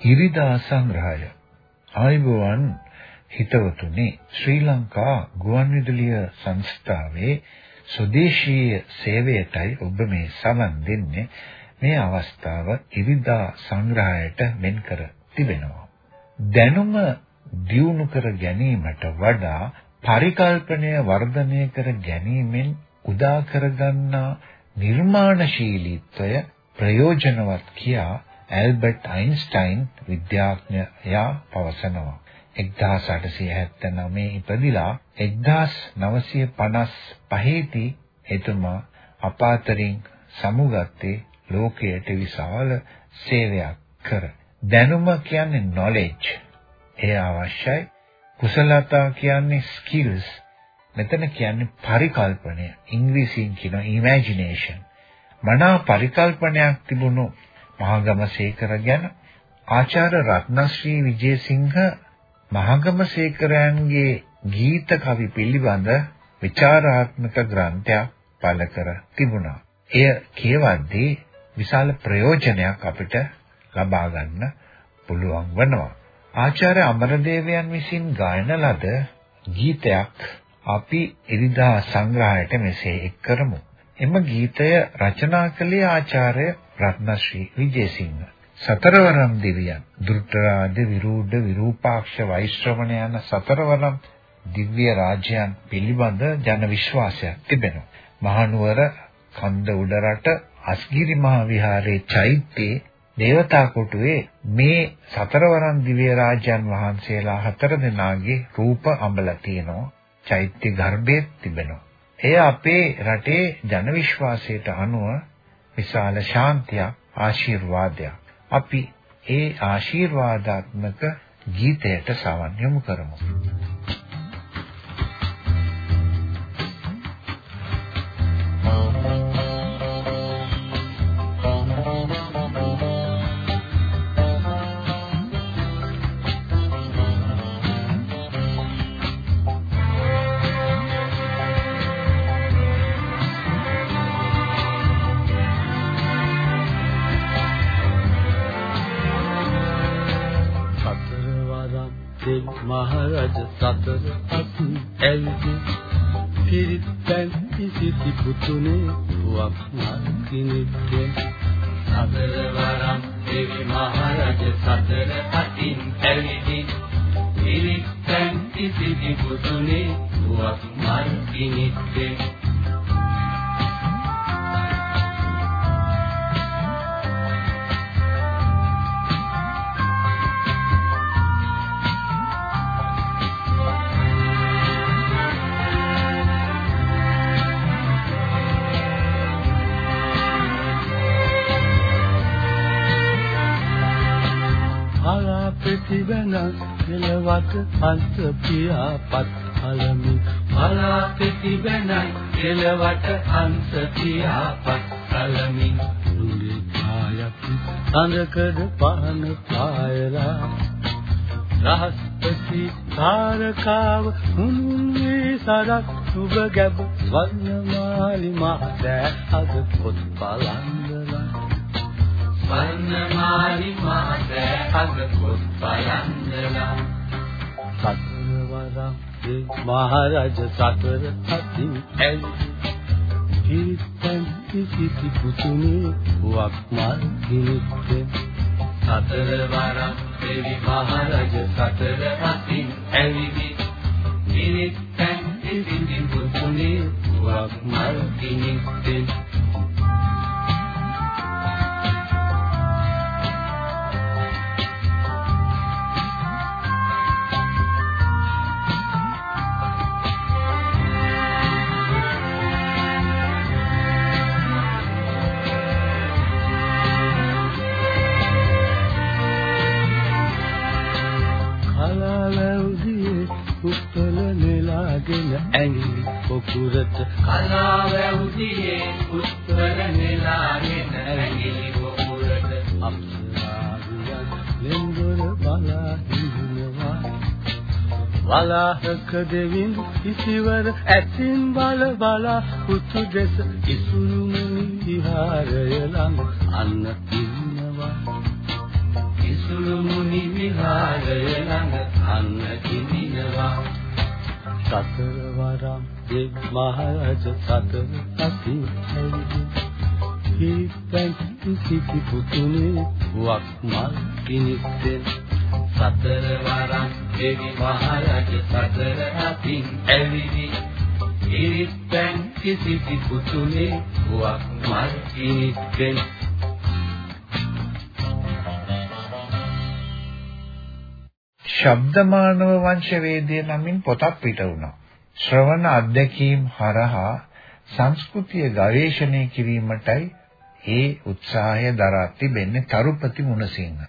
ඉරිදා සංග්‍රහය. ආයුබෝවන් හිතවතුනි ශ්‍රී ලංකා ගුවන්විදුලිය සංස්ථාවේ ස්වදේශීය සේවයටයි ඔබ මේ සමන් දෙන්නේ. මේ අවස්ථාව ඉරිදා සංග්‍රහයට මෙන් කර තිබෙනවා. දැනුම දියුණු කර ගැනීමට වඩා පරිකල්පනය වර්ධනය කර ගැනීමෙන් උදා කරගන්නා නිර්මාණශීලීත්වය ප්‍රයෝජනවත් කියා ඇල්බර්ට් අයින්ස්ටයින් විද්‍යාඥයා පවසනවා. 1879 ඉපදිලා 1955 දී එතුමා අපාතරින් සමුගත්තේ ලෝකයට විශාල සේවයක් කර. දැනුම කියන්නේ knowledge. ඒ අවශ්‍යයි. කුසලතා කියන්නේ skills. මෙතන කියන්නේ පරිකල්පනය. ඉංග්‍රීසියෙන් කියන imagination. මනා පරිකල්පනයක් තිබුණු මහගමසේකර ගැන ආචාර්ය රත්නශ්‍රී විජේසිංහ මහගමසේකරයන්ගේ ගීත කවි පිළිබඳ විචාරාත්මක ග්‍රන්ථයක් පළ කර තිබුණා. එය කියවද්දී විශාල ප්‍රයෝජනයක් අපිට ලබා ගන්න පුළුවන් වෙනවා. ආචාර්ය අමරදේවයන් විසින් ගායන ලද ගීතයක් අපි ඉරිදා සංග්‍රහයට මෙසේ එක් කරමු. එම ගීතය රචනා කළේ ආචාර්ය රත්නශ්‍රී විජේසිංහ. සතරවරම් දිව්‍යයන් දුර්තරාජ විරූඪ විරූපාක්ෂ වෛශ්‍රවණ යන සතරවරම් දිව්‍ය රාජ්‍යයන් පිළිබඳ ජන විශ්වාසයක් තිබෙනවා. මහනුවර කන්ද උඩරට අස්ගිරි මහ විහාරයේ චෛත්‍යයේ දේවතා කොටුවේ මේ සතරවරම් දිව්‍ය රාජ්‍යයන් වහන්සේලා හතර දෙනාගේ රූප අඹලා තියෙනවා. චෛත්‍ය ගර්භයේ තිබෙනවා. එය අපේ රටේ ජන විශ්වාසයට අනුව විශාල ශාන්තියක් ආශිර්වාදයක්. අපි ඒ ආශිර්වාදාත්මක ගීතයට සවන් යොමු කරමු. මහරජ සතර අසු ඇල්දි පිරිත්පැන් ඉසිති පුතුනේ වක් මාර්ගිනිත්තේ සතර වරම් දෙවි මහරජ සතර අතින් ඇවිදි පිරිත්පැන් ඉසිති පුතුනේ වක් මාර්ගිනිත්තේ ප්‍රතිවන කෙලවට අන්ත පියාපත් අලමි බලා ප්‍රතිවන කෙලවට අන්ත පියාපත් අලමි දුලි කායපි අඳකඩ පහන පායලා. රහස්පති කාරකාව මුන්නේ සරක් සුබ ගැබ වර්ණමාලි මහදෑ අද පොත් බලන්දලා වර්ණමාලි මහදෑ අද පොත් බලන්දලා සතරවරම් මහරජ සතර අතින් ඇලි හිරිතන් කිසි පුතුනේ වක්මල් දිනිත්තේ සතරවරම් දෙවි මහරජ සතර අතින් ඇවිදි හිරිතන් කිසි පුතුනේ වක්මල් දිනිත්තේ වලාහක දෙවින් ඉසිවර ඇසින් බල බලා පුතු දෙස ඉසුරු මුනි විහාරය ළඟ අන්න ඉන්නවා. ඉසුරු මුනි විහාරය ළඟ අන්න ඉන්නවා. සතර වරම් දෙව් මහරජ සතර අසින් ඇවිදින් හිතෙන් කිසි පුතුනේ වක් මල් කිනිස්සෙන් සතර වරම් දෙව් මහරජ සතර අසින් ඇවිදින් හිතෙන් කිසි පුතුනේ වක් මල් කිනිස්සෙන් ශබ්දමානව වංශවේදය නමින් පොතක් පිට වුණා. ශ්‍රවණ අධ්‍යක්ීම් හරහා සංස්කෘතිය ගවේෂණය කිරීමටයි ඒ උත්සාහය දරා තිබෙන්නේ තරුපති මුණසිංහ.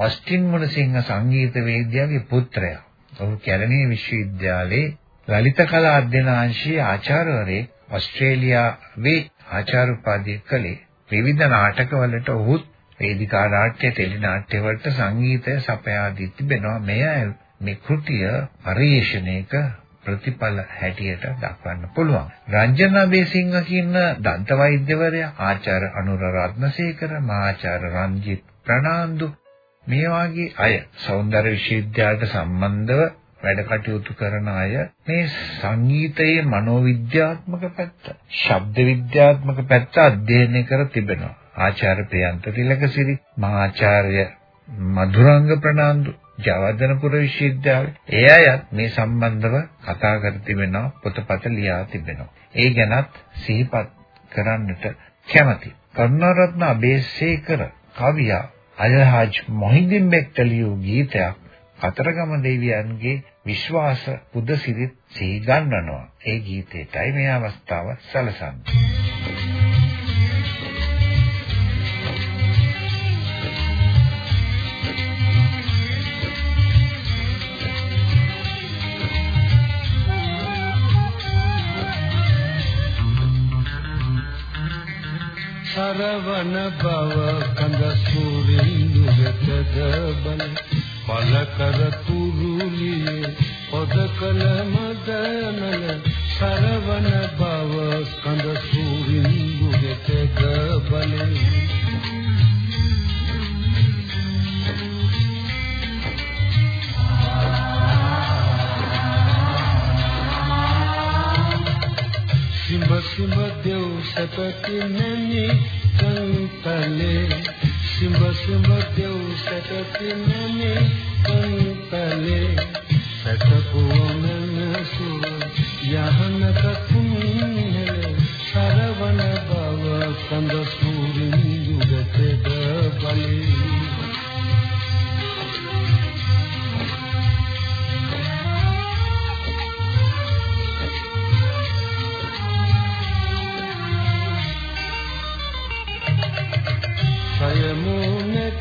ඔස්ටින් මුණසිංහ සංගීතවේදියාගේ පුත්‍රයා. ඔහු කැලණිය විශ්වවිද්‍යාලයේ ලලිත කලා අධ්‍යනාංශයේ ආචාර්යවරයෙක් ඕස්ට්‍රේලියාවේ ආචාර්ය උපාධිය කළේ. විවිධ නාටකවලට ඔහුත් වේදිකා නාට්‍ය ටෙලි නාට්‍ය වලට සංගීතය සපයා දී තිබෙනවා මෙය මේ කෘතිය පරිශ්‍රණයක ප්‍රතිඵල හැටියට දක්වන්න පුළුවන්. රංජන බේසිංහ කියන දන්ත වෛද්‍යවරයා ආචාර්ය අනුර රත්නසේකර මහාචාර්ය රංජිත් ප්‍රනාන්දු මේ වාගේ අය සෞන්දර්ය විශ්වවිද්‍යාලයට සම්බන්ධව වැඩ කටයුතු කරන අය මේ සංගීතයේ මනෝවිද්‍යාත්මක පැත්ත, ශබ්ද විද්‍යාත්මක පැත්ත අධ්‍යයනය කර තිබෙනවා. ආචාර්ය ප්‍රියන්ත තිලකසිරි, මහාචාර්ය මధుරංග ප්‍රනාන්දු, ජයවර්ධනපුර විශ්වවිද්‍යාලය. ඒ අයත් මේ සම්බන්ධව කතා කර තිබෙනවා, පොතපත ලියා තිබෙනවා. ඒ ගැනත් සිහිපත් කරන්නට කැමැති. කරුණාරත්න අබේසේකර කවියා අල්හාජ් මොහිදින් බෙක්ට ලියූ ගීතයක් කතරගම දෙවියන්ගේ විශ්වාස පුදසිරිත් සිහි ගන්වනවා. ඒ ගීතයටයි මේ අවස්ථාව සැලසන්නේ. සරවන බව කඳ සූරින්දු වෙතද බල පල කර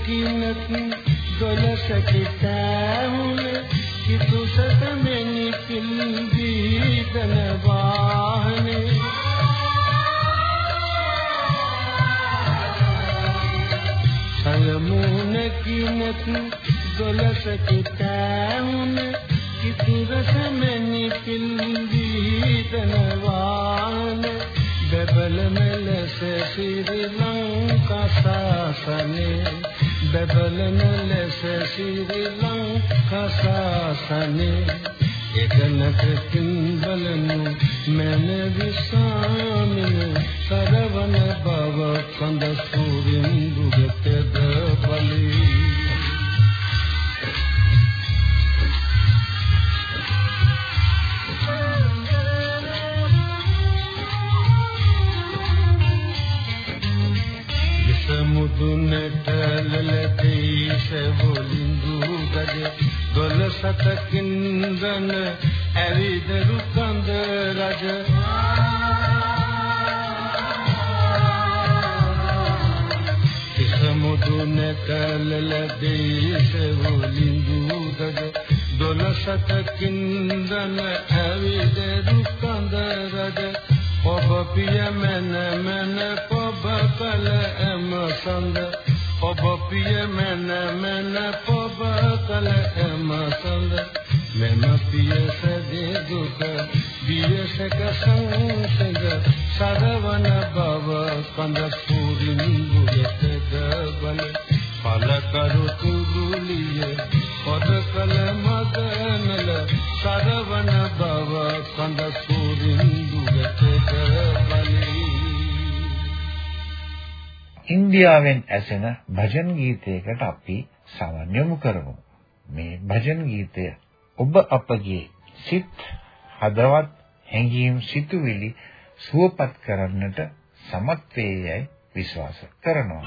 කිනක් දොලසකිතාවුන කිතුසත මෙනි පිල්දී දන වාහනේ. සයමුන කිනක් දොලසකිතාවුන කිතුරස මෙනි පිල්දී දන වාහනේ. බබල මෙලස ශ්‍රී ලංකා සාසනේ. බබලන ලෙස ශ්‍රී ලංකා සාසනේ එදනක කිඹලනු මන විසාමින සරවන මන මන පොබ කල එම සඳ මෙම පිය සදේ දුක බියසක සංසඳ සරවන බව කඳ පුරින් බුලත දබල පල කරු තුරුලිය පද කල මදනල සරවන බව කඳ ඉන්දියාවෙන් ඇසෙන භජන් ගීතයකට අපි සමන් යොමු කරමු. මේ භජන් ගීතය ඔබ අපගේ සිත් හදවත් හැඟීම් සිතුවිලි සුවපත් කරන්නට සමත් වේයයි විශ්වාස කරනවා.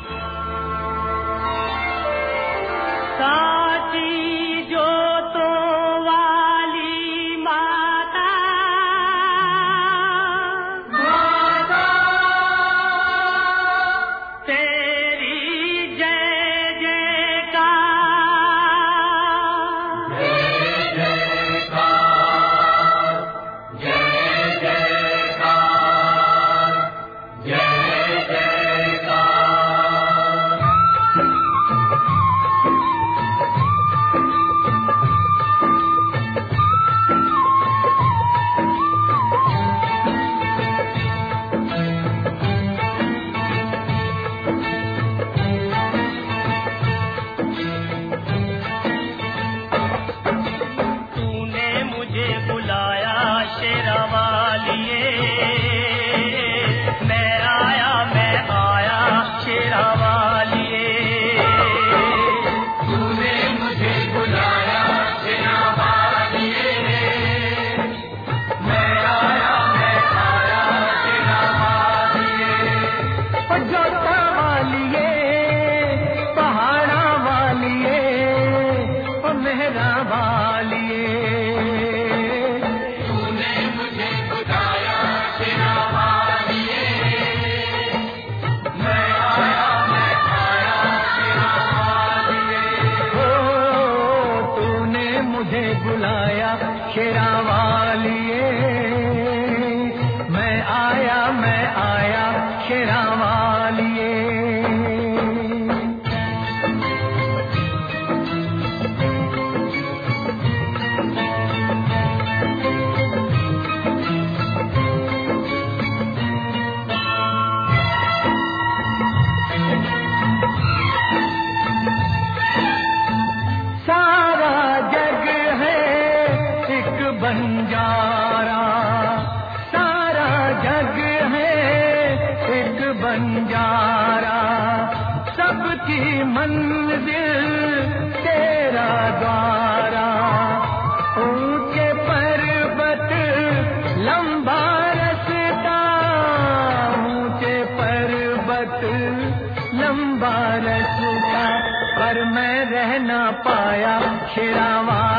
पाया खेरावा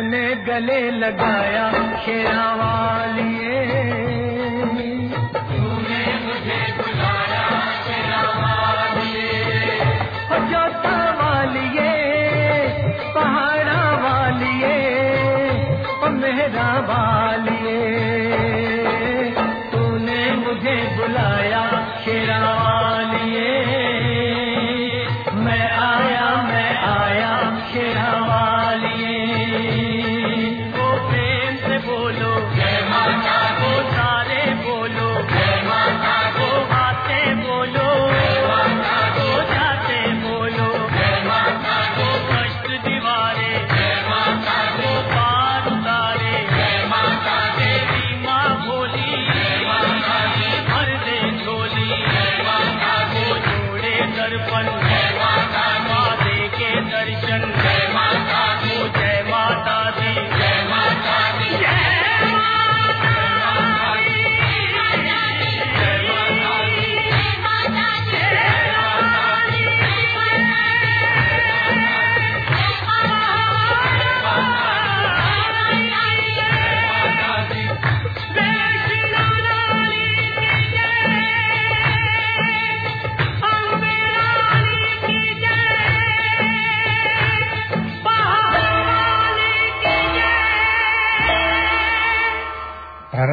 अपने गले लगाया शेरा वालिए। तूने वालिए। पहाड़ा वालिए मेरा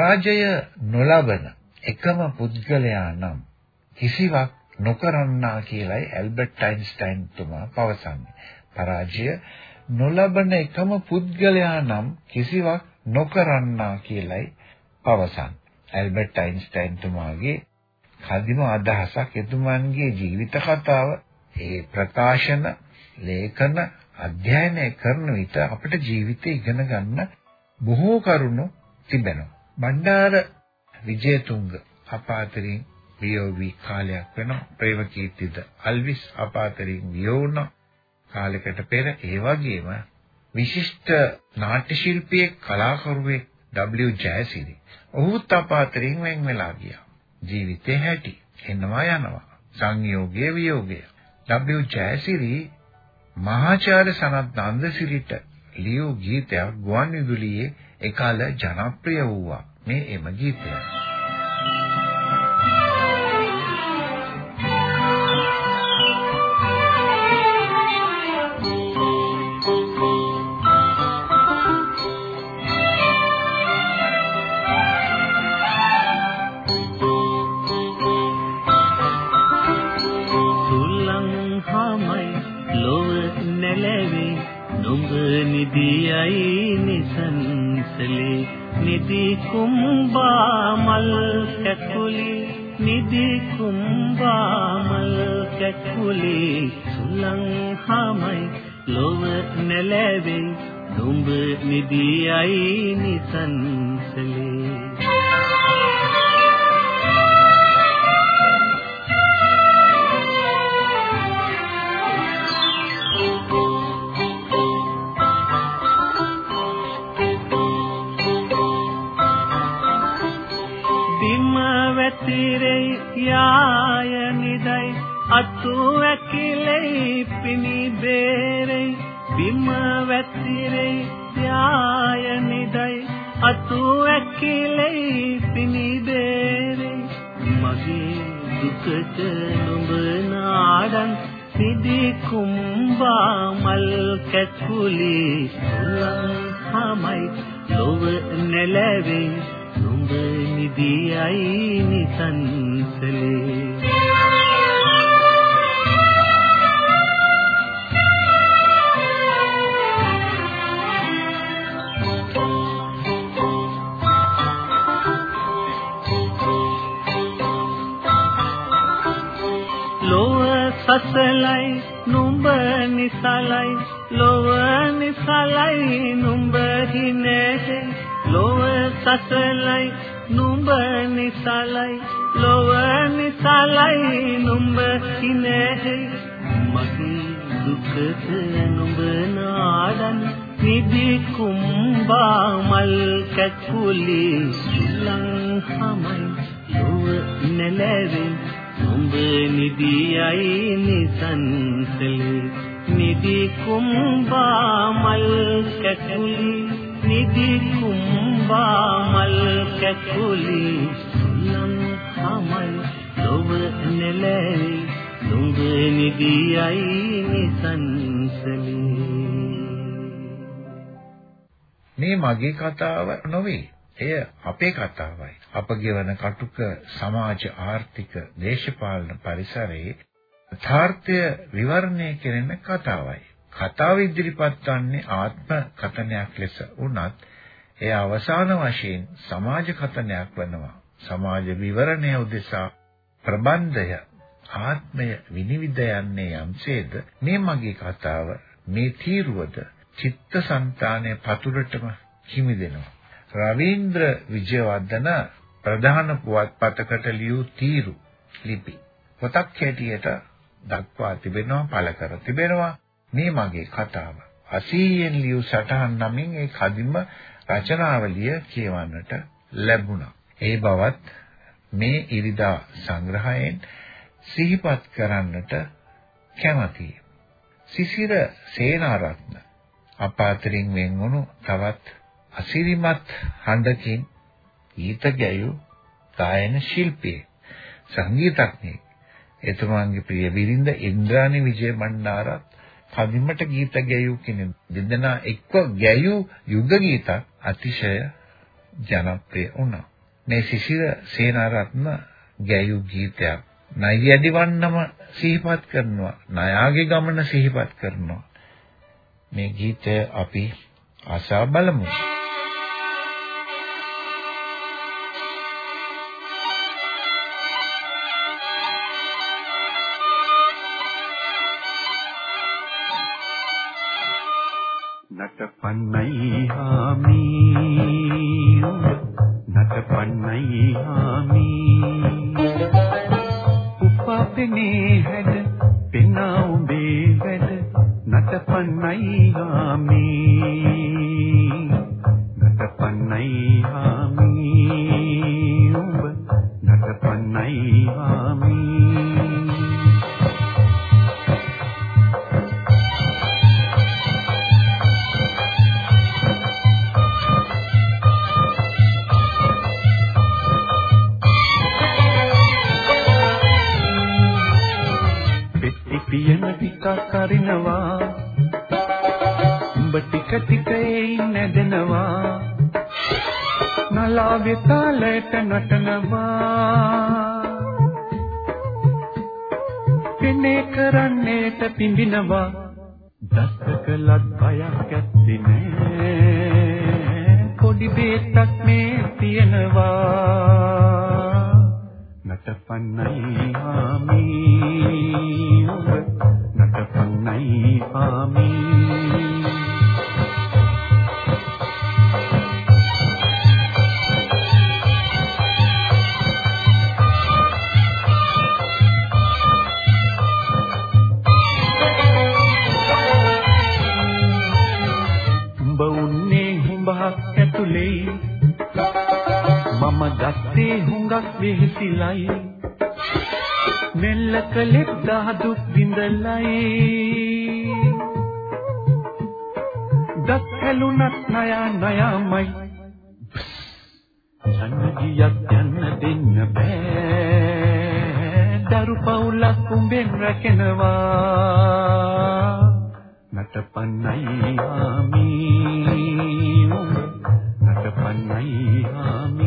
පරාජය නොලබන එකම පුද්ගලයා නම් කිසිවක් නොකරන්නා කියලයි ඇල්බර්ට් අයින්ස්ටයින් තුමා පවසන්නේ. පරාජය නොලබන එකම පුද්ගලයා නම් කිසිවක් නොකරන්නා කියලයි පවසන්නේ. ඇල්බර්ට් අයින්ස්ටයින් තුමාගේ කදිම අදහසක් එතුමන්ගේ ජීවිත කතාව ඒ ප්‍රකාශන ලේඛන අධ්‍යයනය කරන විට අපිට ජීවිතය ඉගෙන ගන්න බොහෝ කරුණු තිබෙනවා. බණ්ඩාර විජේතුංග අපාතරින් වියෝවි කාලයක් වෙනවා. ප්‍රේමකීර්තිද අල්විස් අපාතරින් වියෝ වුණා. කාලයකට පෙර ඒ වගේම විශිෂ්ට නාට්‍ය ශිල්පියෙක් කලාකරුවෙක් W ජයසිරි. ඔහුත් අපාතරින් වෙන් වෙලා ගියා. ජීවිතේ හැටි එනවා යනවා. සංයෝගයේ වියෝගය. W ජයසිරි මහාචාර්ය සනත් නන්දසිරිට ලියූ ගීතයක් ගුවන් විදුලියේ එකල ජනප්‍රිය වූවා. මේ එම ගීතය. කුම්බා මල් කැකුලි නිදි කුම්බා මල් කැකුලි සුලං හමයි. ලොව නැලැවේ දුඹ නිදියයි නිසන් අතු ඇකිලෙයි පිනි බේරෙයි බිම වැතිරෙයි ත්‍යාය නිදයි. අතු ඇකිලෙයි පිනි බේරෙයි මගේ දුකට නුඹ නාඩන්. සිදි කුම්බා මල් කැකුලි උලන් හමයි ලොව නෙලවේ නුඹ නිදියයි නිසන්සලේ. නිසලයි ලොව නිසලයි නුඹ හිනේ ලොව සසලයි නුඹ නිසලයි ලොව නිසලයි නුඹ හිනේ මගේ දුකට නුඹ නාඩන් නිදි කුම්බා මල් කැකුලි සුලං හමයි ලොව නැලෙවින් නුඹ නිදියයි නිසන්සලේ. නිදි කුම්බා මල් කැකුලි නිදි කුම්බා මල් කැකුලි සුලං හමයි ලොව නැලෙවින් නුඹ නිදියයි නිසන්සලේ. මේ මගේ කතාව නොවේ. එය අපේ කතාවයි. අප ගෙවන කටුක සමාජ ආර්ථික දේශපාලන පරිසරයේ යථාර්ථය විවරණය කෙරෙන කතාවයි. කතාව ඉදිරිපත් වන්නේ ආත්ම කතනයක් ලෙස වුණත් එය අවසාන වශයෙන් සමාජ කතනයක් වෙනවා. සමාජ විවරණය උදෙසා ප්‍රබන්ධය ආත්මය විනිවිද යන්නේ යම්සේද මේ මගේ කතාව මේ තීරුවද චිත්තසංතානය පතුරටම හිමි දෙනවා. රවීන්ද්‍ර විජයවර්ධන ප්‍රධාන පුවත්පතකට ලියූ තීරු ලිපි පොතක් හැටියට දක්වා තිබෙනවා පළ කර තිබෙනවා මේ මගේ කතාව. අසීයෙන් ලියූ සටහන් නමින් ඒ කදිම රචනාවලිය කියවන්නට ලැබුණා. ඒ බවත් මේ ඉරිදා සංග්‍රහයෙන් සිහිපත් කරන්නට කැමතියි. සිසිර සේනාරත්න අපාතරින් වෙන්වුණු තවත් අසිරිමත් හඬකින් ගීත ගැයූ ගායන ශිල්පියෙක් සංගීතඥයෙක්. එතුමාගේ ප්‍රිය බිරිඳ ඉන්ද්‍රාණි විජය බණ්ඩාරත් කදිමට ගීත ගැයූ කෙනෙක්. දෙදෙනා එක්ව ගැයූ යුග ගීත අතිශය ජනප්‍රිය වුණා. මේ සිසිර සේනාරත්න ගැයූ ගීතයක් නයියදිවන්නම සිහිපත් කරනවා නයාගේ ගමන සිහිපත් කරනවා. මේ ගීතය අපි ආසා බලමු. උපාපනේ හැඩ පෙනා උඹේ වැඩ නටපන්නයි හාමි නටපන්නයි හාමි උඹ නටපන්නයි ටික ටික එයි නැදෙනවා. නලාවේ තාලයට නටනවා. පෙනේ කරන්නේට පිඹිනවා. දස්කලත් බයක් ඇත්තේ නෑ. පොඩි බේතක් මේ තියෙනවා. නටපන්නයි වෙහිසිලයි මෙල්ල කලෙත් දහදුක් විඳලයි. දත් හැලුනත් නයා නයාමයි. යන්න ගියත් යන්න දෙන්න බෑ. දරු පවුලක් උඹෙන් රැකෙනවා. නටපන්නයි ආමි උඹ නටපන්නයි ආමි